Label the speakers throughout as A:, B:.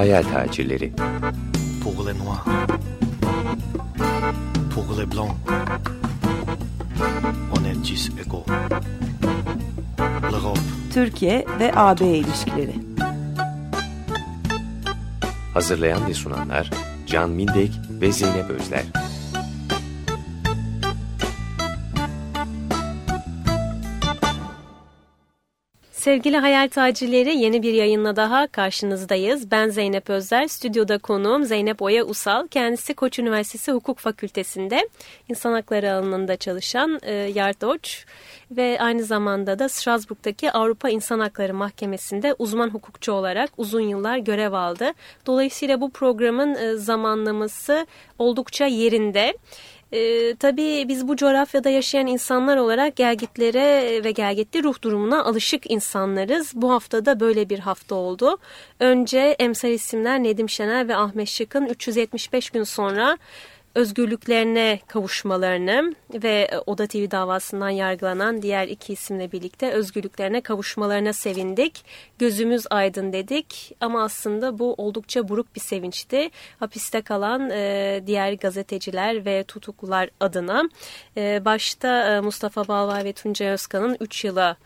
A: Hayal tacirleri.
B: Pour les noirs. Pour les blancs. On est tous égaux. L'Europe.
C: Türkiye ve AB ilişkileri.
A: Hazırlayan ve sunanlar Can Mindek ve Zeynep Özler.
D: Sevgili hayal tacirleri yeni bir yayınla daha karşınızdayız. Ben Zeynep Özler, stüdyoda konuğum Zeynep Oya Usal. Kendisi Koç Üniversitesi Hukuk Fakültesi'nde insan hakları alanında çalışan e, yardoç ve aynı zamanda da Strasbourg'daki Avrupa İnsan Hakları Mahkemesi'nde uzman hukukçu olarak uzun yıllar görev aldı. Dolayısıyla bu programın e, zamanlaması oldukça yerinde. Ee, tabii biz bu coğrafyada yaşayan insanlar olarak gelgitlere ve gelgitli ruh durumuna alışık insanlarız. Bu hafta da böyle bir hafta oldu. Önce emsal isimler Nedim Şener ve Ahmet Şık'ın 375 gün sonra özgürlüklerine kavuşmalarını ve e, Oda TV davasından yargılanan diğer iki isimle birlikte özgürlüklerine kavuşmalarına sevindik. Gözümüz aydın dedik ama aslında bu oldukça buruk bir sevinçti. Hapiste kalan e, diğer gazeteciler ve tutuklular adına. E, başta e, Mustafa Balvay ve Tuncay Özkan'ın 3 yıla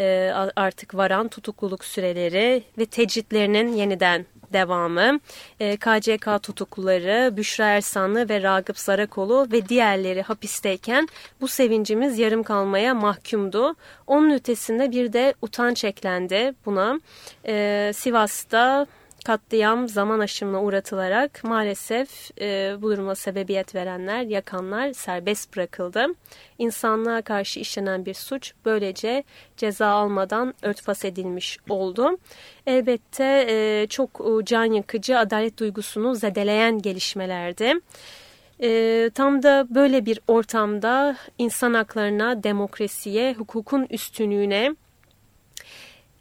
D: e, artık varan tutukluluk süreleri ve tecritlerinin yeniden devamı, e, KCK tutukluları, Büşra Ersanlı ve Ragıp Zarakolu ve diğerleri hapisteyken bu sevincimiz yarım kalmaya mahkumdu. Onun ötesinde bir de utanç eklendi buna. E, Sivas'ta katliam zaman aşımına uğratılarak maalesef e, bu duruma sebebiyet verenler, yakanlar serbest bırakıldı. İnsanlığa karşı işlenen bir suç böylece ceza almadan örtbas edilmiş oldu. Elbette e, çok e, can yakıcı adalet duygusunu zedeleyen gelişmelerdi. E, tam da böyle bir ortamda insan haklarına, demokrasiye, hukukun üstünlüğüne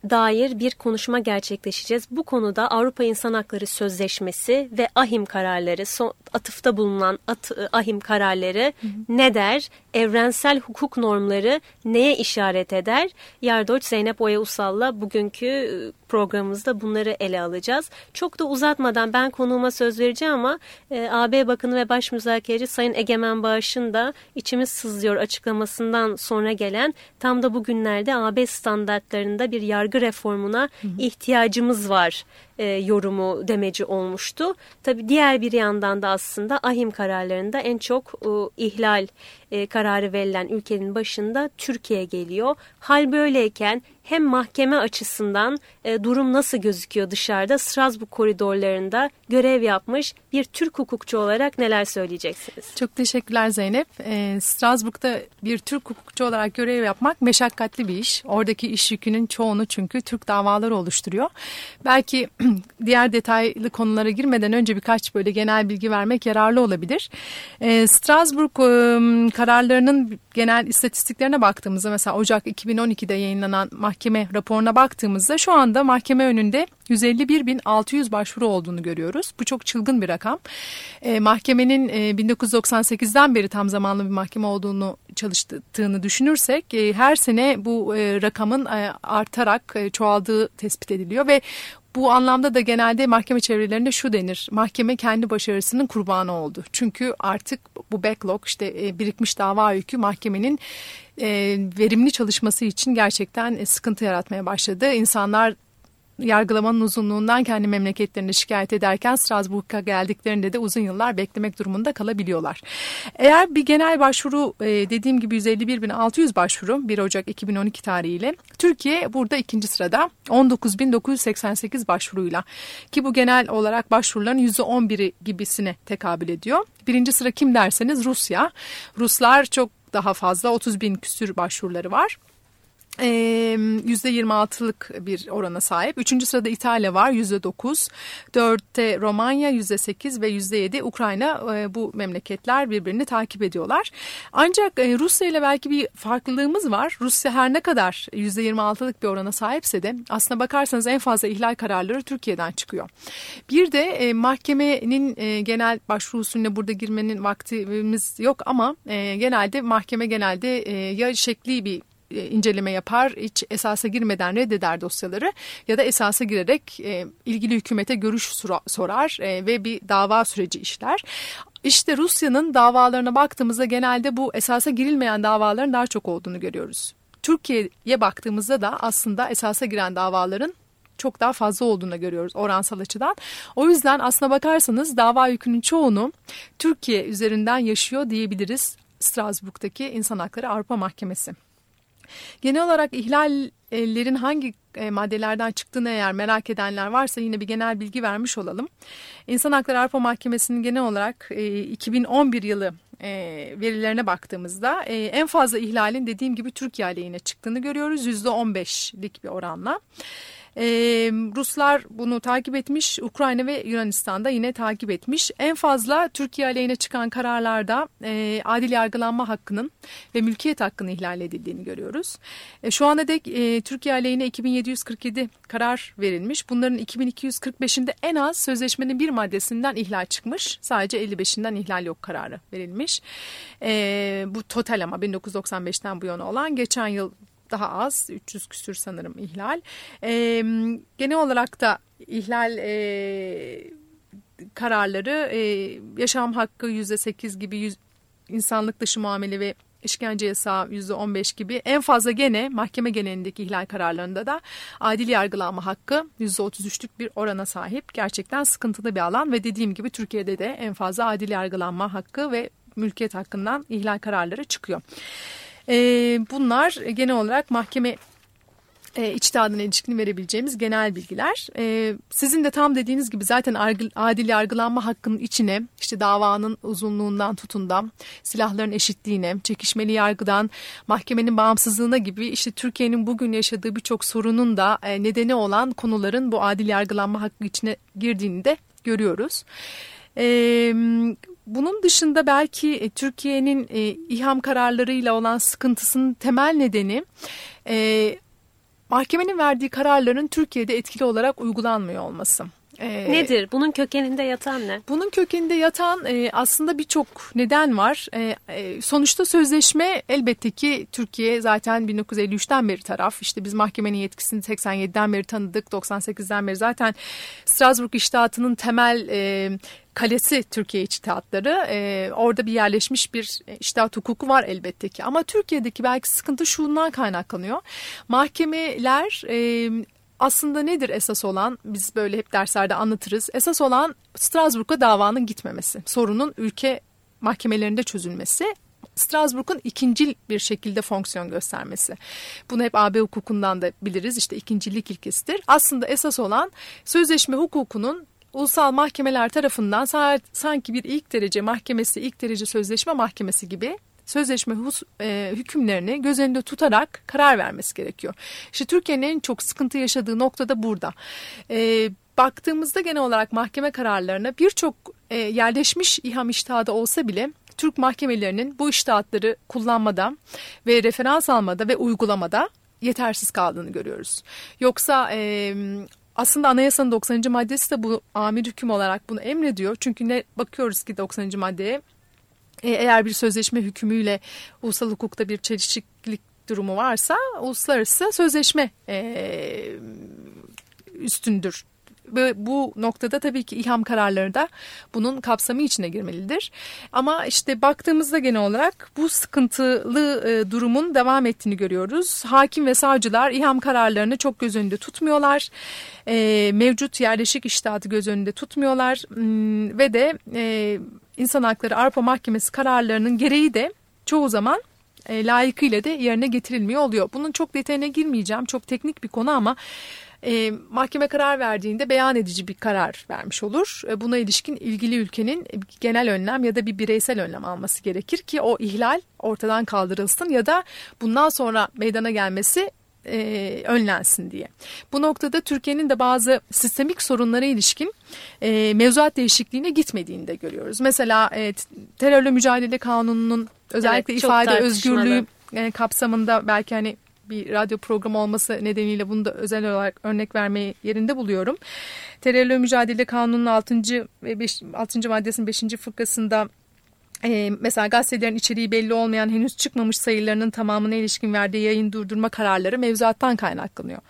D: dair bir konuşma gerçekleşeceğiz. Bu konuda Avrupa İnsan Hakları Sözleşmesi ve ahim kararları, son, atıfta bulunan at, ahim kararları hı hı. ne der? Evrensel hukuk normları neye işaret eder? Yardoç Zeynep Oya Usal'la bugünkü ıı, programımızda bunları ele alacağız. Çok da uzatmadan ben konuğuma söz vereceğim ama e, AB Bakanı ve Baş Müzakereci Sayın Egemen Bağış'ın da içimiz sızlıyor açıklamasından sonra gelen tam da bugünlerde AB standartlarında bir yargı reformuna hı hı. ihtiyacımız var e, yorumu demeci olmuştu. Tabii diğer bir yandan da aslında ahim kararlarında en çok e, ihlal e, kararı verilen ülkenin başında Türkiye geliyor. Hal böyleyken hem mahkeme açısından e, durum nasıl gözüküyor dışarıda Strasbourg koridorlarında görev yapmış bir Türk hukukçu olarak neler söyleyeceksiniz?
E: Çok teşekkürler Zeynep. E, Strasbourg'da bir Türk hukukçu olarak görev yapmak meşakkatli bir iş. Oradaki iş yükünün çoğunu çünkü Türk davaları oluşturuyor. Belki diğer detaylı konulara girmeden önce birkaç böyle genel bilgi vermek yararlı olabilir. E, Strasbourg e, kararlarının genel istatistiklerine baktığımızda mesela Ocak 2012'de yayınlanan mahkeme raporuna baktığımızda şu anda mahkeme önünde 151.600 başvuru olduğunu görüyoruz. Bu çok çılgın bir rakam. E, mahkemenin e, 1998'den beri tam zamanlı bir mahkeme olduğunu çalıştığını düşünürsek e, her sene bu e, rakamın e, artarak e, çoğaldığı tespit ediliyor ve bu anlamda da genelde mahkeme çevrelerinde şu denir. Mahkeme kendi başarısının kurbanı oldu. Çünkü artık bu backlog işte e, birikmiş dava yükü mahkemenin e, verimli çalışması için gerçekten e, sıkıntı yaratmaya başladı. İnsanlar yargılamanın uzunluğundan kendi memleketlerine şikayet ederken Strasbourg'a geldiklerinde de uzun yıllar beklemek durumunda kalabiliyorlar. Eğer bir genel başvuru e, dediğim gibi 151.600 başvuru 1 Ocak 2012 tarihiyle Türkiye burada ikinci sırada 19.988 başvuruyla ki bu genel olarak başvuruların %11'i gibisine tekabül ediyor. Birinci sıra kim derseniz Rusya. Ruslar çok daha fazla 30 bin küsür başvuruları var. %26'lık bir orana sahip. Üçüncü sırada İtalya var %9. Dörtte Romanya %8 ve %7 Ukrayna bu memleketler birbirini takip ediyorlar. Ancak Rusya ile belki bir farklılığımız var. Rusya her ne kadar %26'lık bir orana sahipse de aslına bakarsanız en fazla ihlal kararları Türkiye'den çıkıyor. Bir de mahkemenin genel başvuru usulüne burada girmenin vaktimiz yok ama genelde mahkeme genelde ya şekli bir inceleme yapar, hiç esasa girmeden reddeder dosyaları ya da esasa girerek e, ilgili hükümete görüş sorar e, ve bir dava süreci işler. İşte Rusya'nın davalarına baktığımızda genelde bu esasa girilmeyen davaların daha çok olduğunu görüyoruz. Türkiye'ye baktığımızda da aslında esasa giren davaların çok daha fazla olduğunu görüyoruz oransal açıdan. O yüzden aslına bakarsanız dava yükünün çoğunu Türkiye üzerinden yaşıyor diyebiliriz Strasbourg'daki İnsan Hakları Avrupa Mahkemesi. Genel olarak ihlallerin hangi e, maddelerden çıktığını eğer merak edenler varsa yine bir genel bilgi vermiş olalım. İnsan Hakları Avrupa Mahkemesi'nin genel olarak 2011 e, yılı e, verilerine baktığımızda en fazla ihlalin dediğim gibi Türkiye aleyhine çıktığını görüyoruz. %15'lik bir oranla. E, Ruslar bunu takip etmiş, Ukrayna ve Yunanistan'da yine takip etmiş. En fazla Türkiye aleyhine çıkan kararlarda e, adil yargılanma hakkının ve mülkiyet hakkının ihlal edildiğini görüyoruz. E, şu ana dek e, Türkiye aleyhine 2747 karar verilmiş. Bunların 2245'inde en az sözleşmenin bir maddesinden ihlal çıkmış. Sadece 55'inden ihlal yok kararı verilmiş. E, bu total ama 1995'ten bu yana olan geçen yıl daha az 300 küsür sanırım ihlal. E, genel olarak da ihlal e, kararları e, yaşam hakkı yüzde sekiz gibi yüz, insanlık dışı muamele ve işkence yasağı %15 gibi en fazla gene mahkeme genelindeki ihlal kararlarında da adil yargılanma hakkı %33'lük bir orana sahip. Gerçekten sıkıntılı bir alan ve dediğim gibi Türkiye'de de en fazla adil yargılanma hakkı ve mülkiyet hakkından ihlal kararları çıkıyor. E, bunlar genel olarak mahkeme e, içtihadına ilişkin verebileceğimiz genel bilgiler. E, sizin de tam dediğiniz gibi zaten adil yargılanma hakkının içine işte davanın uzunluğundan tutundan silahların eşitliğine, çekişmeli yargıdan mahkemenin bağımsızlığına gibi işte Türkiye'nin bugün yaşadığı birçok sorunun da e, nedeni olan konuların bu adil yargılanma hakkı içine girdiğini de görüyoruz. Bunun dışında belki e, Türkiye'nin e, İHAM kararlarıyla olan sıkıntısının temel nedeni e, mahkemenin verdiği kararların Türkiye'de etkili olarak uygulanmıyor olması.
D: Ee, Nedir? Bunun kökeninde yatan ne?
E: Bunun kökeninde yatan e, aslında birçok neden var. E, e, sonuçta sözleşme elbette ki Türkiye zaten 1953'ten beri taraf. İşte biz mahkemenin yetkisini 87'den beri tanıdık. 98'den beri zaten Strasbourg İştihatı'nın temel e, kalesi Türkiye içtihatları. E, orada bir yerleşmiş bir iştihat hukuku var elbette ki. Ama Türkiye'deki belki sıkıntı şundan kaynaklanıyor. Mahkemeler... E, aslında nedir esas olan biz böyle hep derslerde anlatırız. Esas olan Strasbourg'a davanın gitmemesi. Sorunun ülke mahkemelerinde çözülmesi. Strasbourg'un ikincil bir şekilde fonksiyon göstermesi. Bunu hep AB hukukundan da biliriz. İşte ikincilik ilkesidir. Aslında esas olan sözleşme hukukunun ulusal mahkemeler tarafından sanki bir ilk derece mahkemesi, ilk derece sözleşme mahkemesi gibi sözleşme hus, e, hükümlerini göz önünde tutarak karar vermesi gerekiyor. İşte Türkiye'nin en çok sıkıntı yaşadığı nokta da burada. E, baktığımızda genel olarak mahkeme kararlarına birçok e, yerleşmiş İHAM iştihadı olsa bile Türk mahkemelerinin bu iştihatları kullanmada ve referans almada ve uygulamada yetersiz kaldığını görüyoruz. Yoksa e, aslında anayasanın 90. maddesi de bu amir hüküm olarak bunu emrediyor. Çünkü ne bakıyoruz ki 90. maddeye e, eğer bir sözleşme hükmüyle ulusal hukukta bir çelişiklik durumu varsa uluslararası sözleşme e, üstündür. Bu noktada tabii ki İHAM kararları da bunun kapsamı içine girmelidir. Ama işte baktığımızda genel olarak bu sıkıntılı e, durumun devam ettiğini görüyoruz. Hakim ve savcılar İHAM kararlarını çok göz önünde tutmuyorlar. E, mevcut yerleşik iştahatı göz önünde tutmuyorlar. Hmm, ve de e, İnsan Hakları Avrupa Mahkemesi kararlarının gereği de çoğu zaman e, layıkıyla da yerine getirilmiyor oluyor. Bunun çok detayına girmeyeceğim. Çok teknik bir konu ama e, mahkeme karar verdiğinde beyan edici bir karar vermiş olur. E, buna ilişkin ilgili ülkenin genel önlem ya da bir bireysel önlem alması gerekir ki o ihlal ortadan kaldırılsın ya da bundan sonra meydana gelmesi e, önlensin diye. Bu noktada Türkiye'nin de bazı sistemik sorunlara ilişkin e, mevzuat değişikliğine gitmediğini de görüyoruz. Mesela e, terörle mücadele kanununun özellikle evet, ifade özgürlüğü e, kapsamında belki hani bir radyo programı olması nedeniyle bunu da özel olarak örnek vermeyi yerinde buluyorum. Terörle mücadele kanunun 6. ve 5, 6. maddesinin 5. fıkrasında e, mesela gazetelerin içeriği belli olmayan henüz çıkmamış sayılarının tamamına ilişkin verdiği yayın durdurma kararları mevzuattan kaynaklanıyor.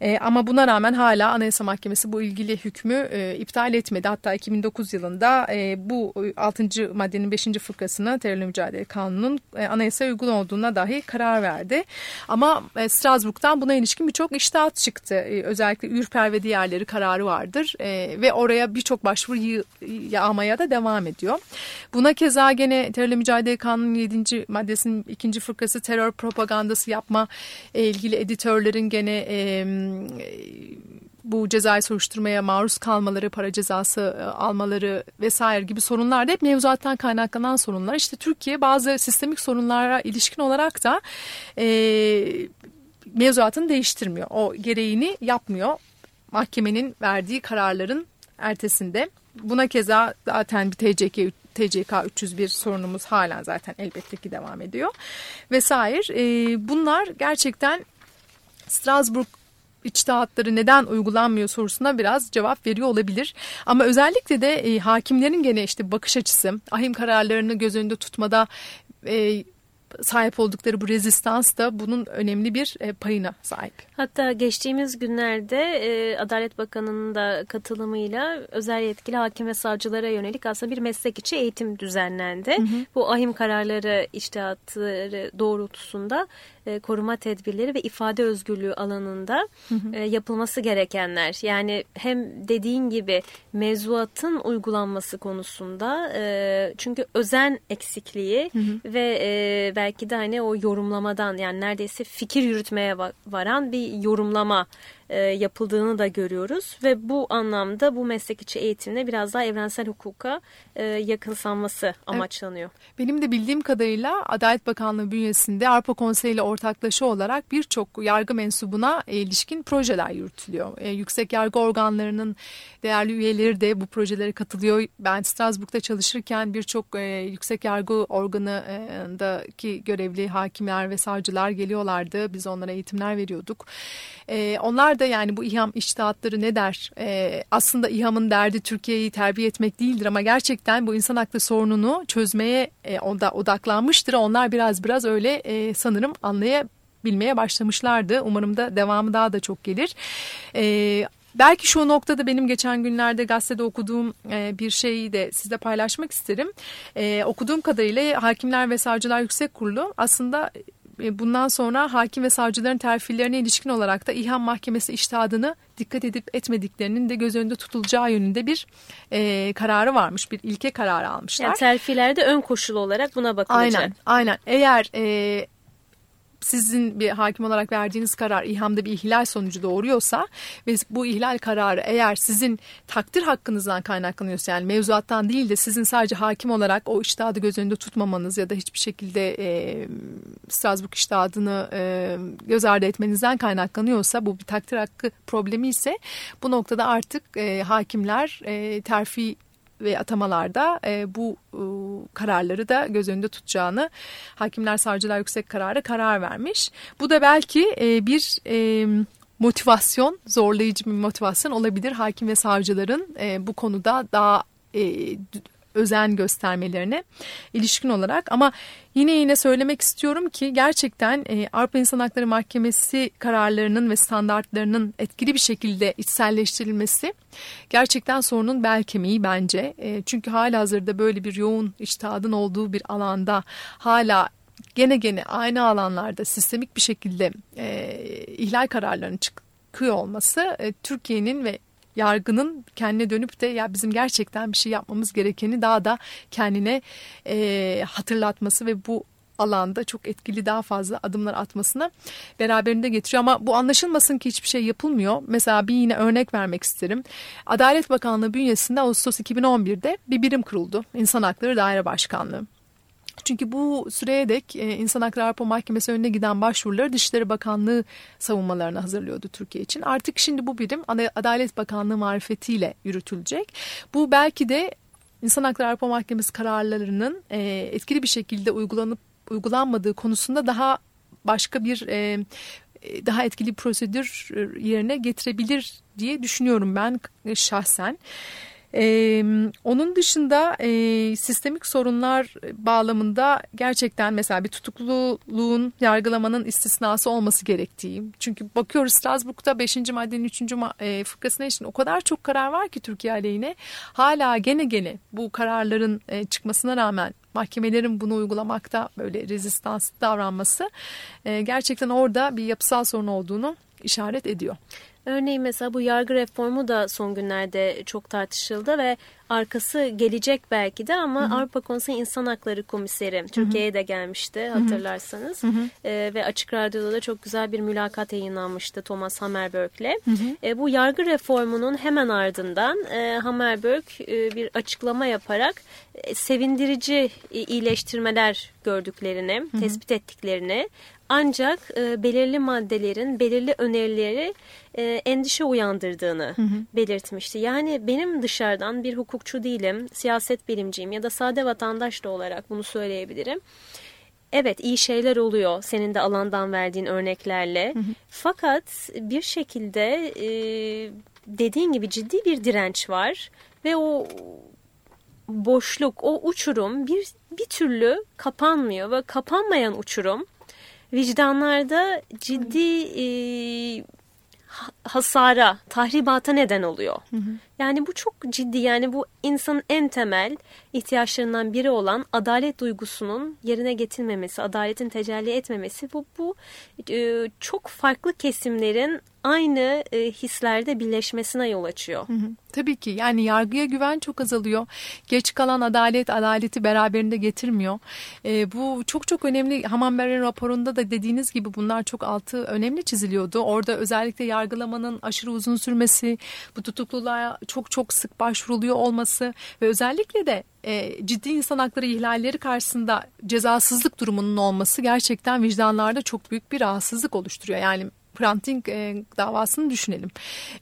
E: E, ama buna rağmen hala Anayasa Mahkemesi bu ilgili hükmü e, iptal etmedi. Hatta 2009 yılında e, bu 6. maddenin 5. fıkrasını terörle mücadele kanunun e, anayasaya uygun olduğuna dahi karar verdi. Ama e, Strasbourg'dan buna ilişkin birçok iştahat çıktı. E, özellikle Ürper ve diğerleri kararı vardır e, ve oraya birçok başvuru yağmaya da devam ediyor. Buna keza gene terörle mücadele kanunun 7. maddesinin 2. fıkrası terör propagandası yapma e, ilgili editörlerin gene e, bu cezai soruşturmaya maruz kalmaları, para cezası e, almaları vesaire gibi sorunlar da hep mevzuattan kaynaklanan sorunlar. İşte Türkiye bazı sistemik sorunlara ilişkin olarak da e, mevzuatını değiştirmiyor. O gereğini yapmıyor. Mahkemenin verdiği kararların ertesinde. Buna keza zaten bir TCK TCK 301 sorunumuz halen zaten elbette ki devam ediyor. Vesaire. E, bunlar gerçekten Strasbourg içtihatları neden uygulanmıyor sorusuna biraz cevap veriyor olabilir. Ama özellikle de e, hakimlerin gene işte bakış açısı, ahim kararlarını göz önünde tutmada e, sahip oldukları bu rezistans da bunun önemli bir e, payına sahip.
D: Hatta geçtiğimiz günlerde e, Adalet Bakanı'nın da katılımıyla özel yetkili hakim ve savcılara yönelik aslında bir meslek içi eğitim düzenlendi. Hı hı. Bu ahim kararları iştihatları doğrultusunda e, koruma tedbirleri ve ifade özgürlüğü alanında hı hı. E, yapılması gerekenler. Yani hem dediğin gibi mevzuatın uygulanması konusunda e, çünkü özen eksikliği hı hı. ve e, belki de hani o yorumlamadan yani neredeyse fikir yürütmeye varan bir yorumlama e, yapıldığını da görüyoruz ve bu anlamda bu meslek içi eğitimde biraz daha evrensel hukuka e, yakınsanması amaçlanıyor.
E: Evet. Benim de bildiğim kadarıyla Adalet Bakanlığı bünyesinde Avrupa Konseyi ile ortaklaşa olarak birçok yargı mensubuna ilişkin projeler yürütülüyor. E, yüksek yargı organlarının değerli üyeleri de bu projelere katılıyor. Ben Strasbourg'da çalışırken birçok e, yüksek yargı organındaki görevli hakimler ve savcılar geliyorlardı. Biz onlara eğitimler veriyorduk. E, onlar da yani bu İHAM iştihatları ne der? E, aslında İHAM'ın derdi Türkiye'yi terbiye etmek değildir ama gerçekten bu insan hakları sorununu çözmeye e, onda odaklanmıştır. Onlar biraz biraz öyle e, sanırım anlayabilmeye başlamışlardı. Umarım da devamı daha da çok gelir. E, Belki şu noktada benim geçen günlerde gazetede okuduğum e, bir şeyi de sizle paylaşmak isterim. E, okuduğum kadarıyla Hakimler ve Savcılar Yüksek Kurulu aslında bundan sonra hakim ve savcıların terfilerine ilişkin olarak da İHAM Mahkemesi iştihadını dikkat edip etmediklerinin de göz önünde tutulacağı yönünde bir e, kararı varmış. Bir ilke kararı almışlar.
D: Yani terfilerde ön koşul olarak buna bakılacak.
E: Aynen, aynen. Eğer e, sizin bir hakim olarak verdiğiniz karar İHAM'da bir ihlal sonucu doğuruyorsa ve bu ihlal kararı eğer sizin takdir hakkınızdan kaynaklanıyorsa yani mevzuattan değil de sizin sadece hakim olarak o iştihadı göz önünde tutmamanız ya da hiçbir şekilde e, Strasbourg iştihadını e, göz ardı etmenizden kaynaklanıyorsa bu bir takdir hakkı problemi ise bu noktada artık e, hakimler e, terfi ve atamalarda e, bu e, kararları da göz önünde tutacağını Hakimler Savcılar Yüksek Kararı karar vermiş. Bu da belki e, bir e, motivasyon, zorlayıcı bir motivasyon olabilir hakim ve savcıların e, bu konuda daha e, özen göstermelerine ilişkin olarak ama yine yine söylemek istiyorum ki gerçekten e, Avrupa İnsan Hakları Mahkemesi kararlarının ve standartlarının etkili bir şekilde içselleştirilmesi gerçekten sorunun bel kemiği bence. E, çünkü hala hazırda böyle bir yoğun içtihadın olduğu bir alanda hala gene gene aynı alanlarda sistemik bir şekilde e, ihlal kararlarının çıkıyor olması e, Türkiye'nin ve yargının kendine dönüp de ya bizim gerçekten bir şey yapmamız gerekeni daha da kendine e, hatırlatması ve bu alanda çok etkili daha fazla adımlar atmasına beraberinde getiriyor. Ama bu anlaşılmasın ki hiçbir şey yapılmıyor. Mesela bir yine örnek vermek isterim. Adalet Bakanlığı bünyesinde Ağustos 2011'de bir birim kuruldu. İnsan Hakları Daire Başkanlığı. Çünkü bu süreye dek e, İnsan Hakları Avrupa Mahkemesi önüne giden başvuruları Dışişleri Bakanlığı savunmalarını hazırlıyordu Türkiye için. Artık şimdi bu birim Adalet Bakanlığı marifetiyle yürütülecek. Bu belki de İnsan Hakları Avrupa Mahkemesi kararlarının e, etkili bir şekilde uygulanıp uygulanmadığı konusunda daha başka bir e, daha etkili prosedür yerine getirebilir diye düşünüyorum ben şahsen. Ee, onun dışında e, sistemik sorunlar bağlamında gerçekten mesela bir tutukluluğun yargılamanın istisnası olması gerektiği. Çünkü bakıyoruz Strasbourg'da 5. maddenin 3. E, fıkrasına için o kadar çok karar var ki Türkiye aleyhine. Hala gene gene bu kararların e, çıkmasına rağmen mahkemelerin bunu uygulamakta böyle rezistans davranması e, gerçekten orada bir yapısal sorun olduğunu işaret ediyor.
D: Örneğin mesela bu yargı reformu da son günlerde çok tartışıldı ve arkası gelecek belki de ama hı hı. Avrupa Konseyi İnsan Hakları Komiseri Türkiye'ye de gelmişti hatırlarsanız. Hı hı. E, ve Açık Radyo'da da çok güzel bir mülakat yayınlanmıştı Thomas Hammerberg'le. E, bu yargı reformunun hemen ardından e, Hammerberg e, bir açıklama yaparak e, sevindirici iyileştirmeler gördüklerini, hı hı. tespit ettiklerini ancak e, belirli maddelerin, belirli önerileri e, endişe uyandırdığını hı hı. belirtmişti. Yani benim dışarıdan bir hukukçu değilim, siyaset bilimciyim ya da sade vatandaş da olarak bunu söyleyebilirim. Evet iyi şeyler oluyor senin de alandan verdiğin örneklerle. Hı hı. Fakat bir şekilde e, dediğin gibi ciddi bir direnç var ve o boşluk, o uçurum bir bir türlü kapanmıyor ve kapanmayan uçurum vicdanlarda ciddi e, hasara, tahribata neden oluyor. Hı hı. Yani bu çok ciddi yani bu insanın en temel ihtiyaçlarından biri olan adalet duygusunun yerine getirilmemesi, adaletin tecelli etmemesi bu, bu e, çok farklı kesimlerin aynı e, hislerde birleşmesine yol açıyor. Hı hı.
E: Tabii ki yani yargıya güven çok azalıyor. Geç kalan adalet adaleti beraberinde getirmiyor. E, bu çok çok önemli. Hamanber'in raporunda da dediğiniz gibi bunlar çok altı önemli çiziliyordu. Orada özellikle yargılamanın aşırı uzun sürmesi, bu tutukluluğa çok çok sık başvuruluyor olması ve özellikle de e, ciddi insan hakları ihlalleri karşısında cezasızlık durumunun olması gerçekten vicdanlarda çok büyük bir rahatsızlık oluşturuyor. Yani Pranting e, davasını düşünelim.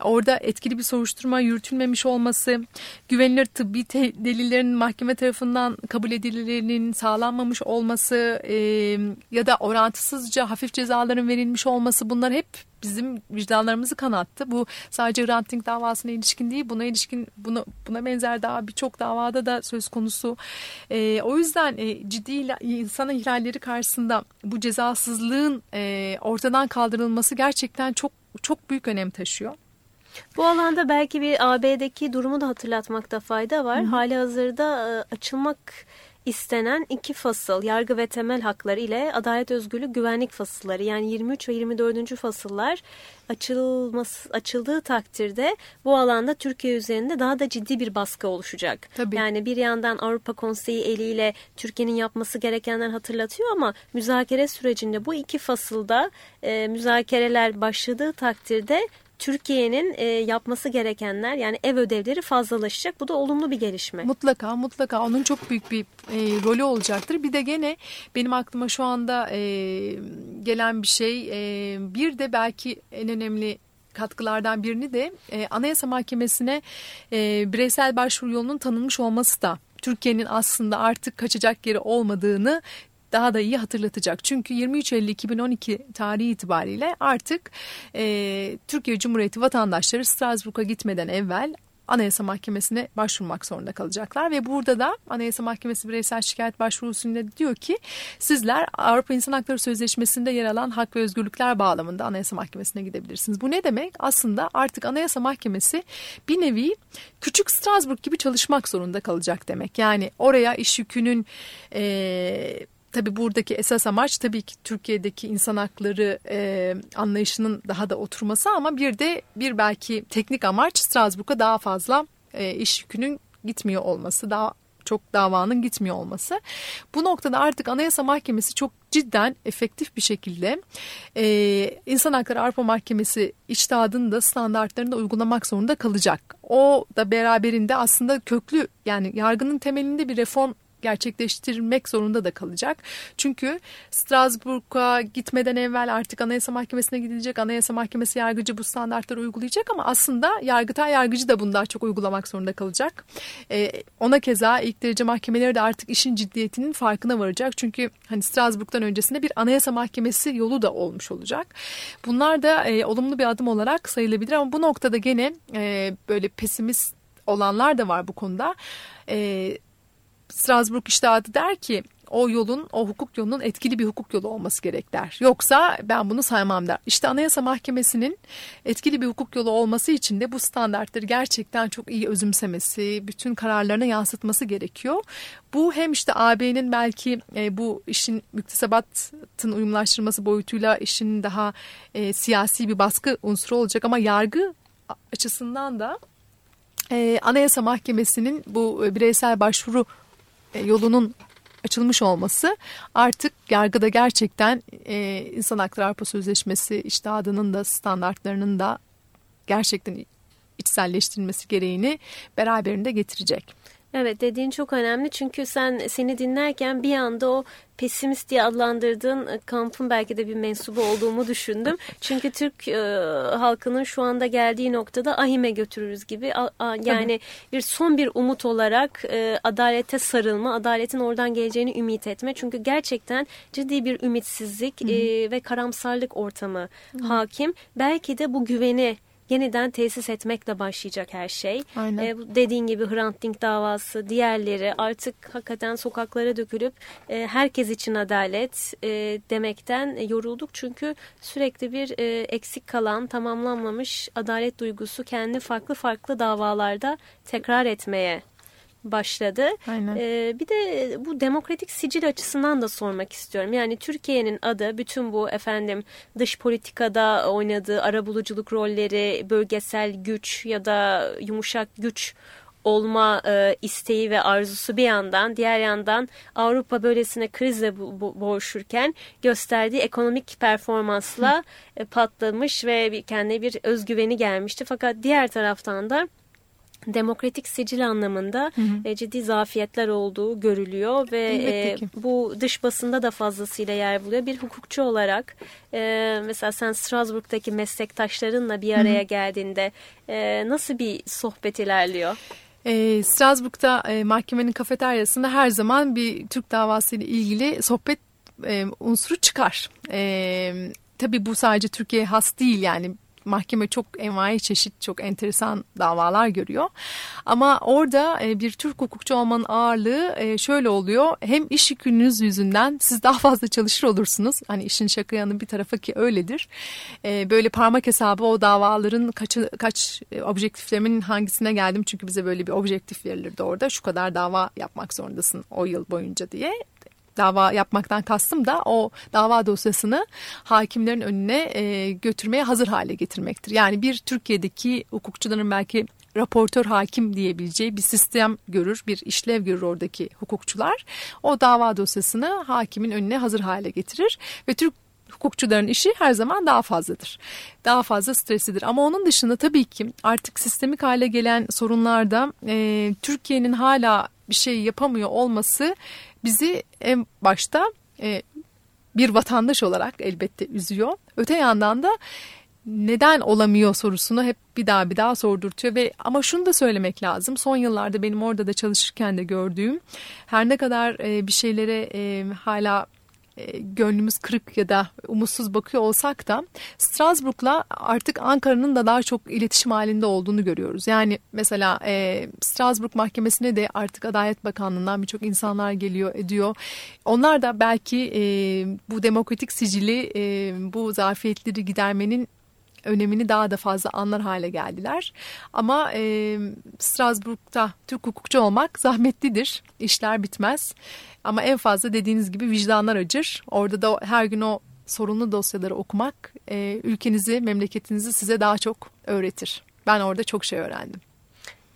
E: Orada etkili bir soruşturma yürütülmemiş olması, güvenilir tıbbi delillerin mahkeme tarafından kabul edilirlerinin sağlanmamış olması e, ya da orantısızca hafif cezaların verilmiş olması bunlar hep bizim vicdanlarımızı kanattı. Bu sadece ranting davasına ilişkin değil, buna ilişkin buna, buna benzer daha birçok davada da söz konusu. E, o yüzden e, ciddi insan ihlalleri karşısında bu cezasızlığın e, ortadan kaldırılması gerçekten çok çok büyük önem taşıyor.
D: Bu alanda belki bir AB'deki durumu da hatırlatmakta fayda var. Hı. Hali hazırda e, açılmak istenen iki fasıl yargı ve temel hakları ile adalet özgürlük güvenlik fasılları yani 23 ve 24. fasıllar açılması açıldığı takdirde bu alanda Türkiye üzerinde daha da ciddi bir baskı oluşacak. Tabii. Yani bir yandan Avrupa Konseyi eliyle Türkiye'nin yapması gerekenler hatırlatıyor ama müzakere sürecinde bu iki fasılda e, müzakereler başladığı takdirde Türkiye'nin e, yapması gerekenler yani ev ödevleri fazlalaşacak. Bu da olumlu bir gelişme.
E: Mutlaka mutlaka onun çok büyük bir e, rolü olacaktır. Bir de gene benim aklıma şu anda e, gelen bir şey e, bir de belki en önemli katkılardan birini de e, Anayasa Mahkemesi'ne e, bireysel başvuru yolunun tanınmış olması da Türkiye'nin aslında artık kaçacak yeri olmadığını daha da iyi hatırlatacak. Çünkü 23 Eylül 2012 tarihi itibariyle artık e, Türkiye Cumhuriyeti vatandaşları Strasbourg'a gitmeden evvel Anayasa Mahkemesi'ne başvurmak zorunda kalacaklar ve burada da Anayasa Mahkemesi bireysel şikayet başvurusunda diyor ki sizler Avrupa İnsan Hakları Sözleşmesi'nde yer alan hak ve özgürlükler bağlamında Anayasa Mahkemesi'ne gidebilirsiniz. Bu ne demek? Aslında artık Anayasa Mahkemesi bir nevi küçük Strasbourg gibi çalışmak zorunda kalacak demek. Yani oraya iş yükünün e, Tabii buradaki esas amaç tabii ki Türkiye'deki insan hakları e, anlayışının daha da oturması ama bir de bir belki teknik amaç Strasbourg'a daha fazla e, iş yükünün gitmiyor olması, daha çok davanın gitmiyor olması. Bu noktada artık Anayasa Mahkemesi çok cidden efektif bir şekilde e, İnsan Hakları Avrupa Mahkemesi içtihadını da standartlarını da uygulamak zorunda kalacak. O da beraberinde aslında köklü yani yargının temelinde bir reform gerçekleştirmek zorunda da kalacak. Çünkü Strasbourg'a gitmeden evvel artık Anayasa Mahkemesi'ne gidilecek. Anayasa Mahkemesi yargıcı bu standartları uygulayacak ama aslında Yargıtay yargıcı da bunu daha çok uygulamak zorunda kalacak. Ee, ona keza ilk derece mahkemeleri de artık işin ciddiyetinin farkına varacak. Çünkü hani Strasbourg'dan öncesinde bir Anayasa Mahkemesi yolu da olmuş olacak. Bunlar da e, olumlu bir adım olarak sayılabilir ama bu noktada gene e, böyle pesimist olanlar da var bu konuda. E, Strasbourg İştihatı der ki o yolun, o hukuk yolunun etkili bir hukuk yolu olması gerek der. Yoksa ben bunu saymam der. İşte Anayasa Mahkemesi'nin etkili bir hukuk yolu olması için de bu standartları gerçekten çok iyi özümsemesi, bütün kararlarına yansıtması gerekiyor. Bu hem işte AB'nin belki e, bu işin müktesebatın uyumlaştırması boyutuyla işin daha e, siyasi bir baskı unsuru olacak ama yargı açısından da e, Anayasa Mahkemesi'nin bu bireysel başvuru e, yolunun açılmış olması artık yargıda gerçekten e, İnsan Hakları Avrupa Sözleşmesi iştihadının da standartlarının da gerçekten içselleştirilmesi gereğini beraberinde getirecek.
D: Evet dediğin çok önemli çünkü sen seni dinlerken bir anda o pesimist diye adlandırdığın e, kampın belki de bir mensubu olduğumu düşündüm. Çünkü Türk e, halkının şu anda geldiği noktada ahime götürürüz gibi a, a, yani bir son bir umut olarak e, adalete sarılma, adaletin oradan geleceğini ümit etme. Çünkü gerçekten ciddi bir ümitsizlik e, ve karamsarlık ortamı Hı. hakim. Belki de bu güveni yeniden tesis etmekle başlayacak her şey.
E: Aynen.
D: E, dediğin gibi Hrant Dink davası, diğerleri artık hakikaten sokaklara dökülüp e, herkes için adalet e, demekten yorulduk. Çünkü sürekli bir e, eksik kalan, tamamlanmamış adalet duygusu kendi farklı farklı davalarda tekrar etmeye başladı.
E: Aynen.
D: Ee, bir de bu demokratik sicil açısından da sormak istiyorum. Yani Türkiye'nin adı bütün bu efendim dış politikada oynadığı arabuluculuk rolleri, bölgesel güç ya da yumuşak güç olma e, isteği ve arzusu bir yandan diğer yandan Avrupa böylesine krizle boğuşurken gösterdiği ekonomik performansla e, patlamış ve bir, kendine bir özgüveni gelmişti. Fakat diğer taraftan da demokratik sicil anlamında hı hı. E, ciddi zafiyetler olduğu görülüyor ve e, bu dış basında da fazlasıyla yer buluyor. Bir hukukçu olarak e, mesela sen Strasbourg'daki meslektaşlarınla bir araya hı hı. geldiğinde e, nasıl bir sohbet ilerliyor?
E: E, Strasbourg'da e, mahkemenin kafeteryasında her zaman bir Türk davası ile ilgili sohbet e, unsuru çıkar. E, tabii bu sadece Türkiye has değil yani mahkeme çok envai çeşit çok enteresan davalar görüyor. Ama orada e, bir Türk hukukçu olmanın ağırlığı e, şöyle oluyor. Hem iş yükünüz yüzünden siz daha fazla çalışır olursunuz. Hani işin şaka yanı bir tarafa ki öyledir. E, böyle parmak hesabı o davaların kaç, kaç objektiflerimin hangisine geldim. Çünkü bize böyle bir objektif verilirdi orada. Şu kadar dava yapmak zorundasın o yıl boyunca diye dava yapmaktan kastım da o dava dosyasını hakimlerin önüne e, götürmeye hazır hale getirmektir. Yani bir Türkiye'deki hukukçuların belki raportör hakim diyebileceği bir sistem görür, bir işlev görür oradaki hukukçular. O dava dosyasını hakimin önüne hazır hale getirir ve Türk hukukçuların işi her zaman daha fazladır. Daha fazla streslidir. Ama onun dışında tabii ki artık sistemik hale gelen sorunlarda e, Türkiye'nin hala bir şey yapamıyor olması bizi en başta e, bir vatandaş olarak elbette üzüyor. Öte yandan da neden olamıyor sorusunu hep bir daha bir daha sordurtuyor ve ama şunu da söylemek lazım. Son yıllarda benim orada da çalışırken de gördüğüm her ne kadar e, bir şeylere e, hala gönlümüz kırık ya da umutsuz bakıyor olsak da Strasbourg'la artık Ankara'nın da daha çok iletişim halinde olduğunu görüyoruz. Yani mesela e, Strasbourg Mahkemesi'ne de artık Adalet Bakanlığı'ndan birçok insanlar geliyor ediyor. Onlar da belki e, bu demokratik sicili e, bu zafiyetleri gidermenin önemini daha da fazla anlar hale geldiler. Ama e, Strasbourg'da Türk hukukçu olmak zahmetlidir. İşler bitmez. Ama en fazla dediğiniz gibi vicdanlar acır. Orada da her gün o sorunlu dosyaları okumak e, ülkenizi, memleketinizi size daha çok öğretir. Ben orada çok şey öğrendim.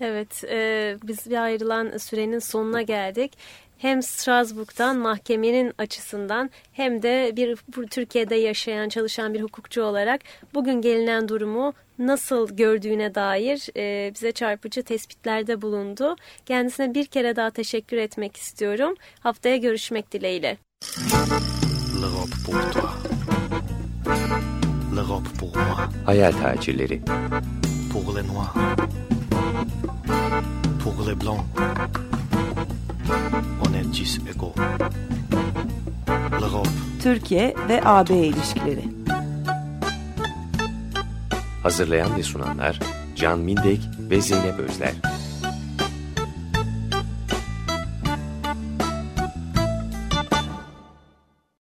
D: Evet, e, biz bir ayrılan sürenin sonuna geldik hem Strasbourg'dan mahkemenin açısından hem de bir Türkiye'de yaşayan çalışan bir hukukçu olarak bugün gelinen durumu nasıl gördüğüne dair e, bize çarpıcı tespitlerde bulundu. Kendisine bir kere daha teşekkür etmek istiyorum. Haftaya görüşmek dileğiyle.
A: Hayal tacirleri
B: Pour les noirs Pour les blancs Égaux L'Europe.
C: Türkiye ve AB ilişkileri.
A: Hazırlayan ve sunanlar Can Mindek ve Zeynep Özler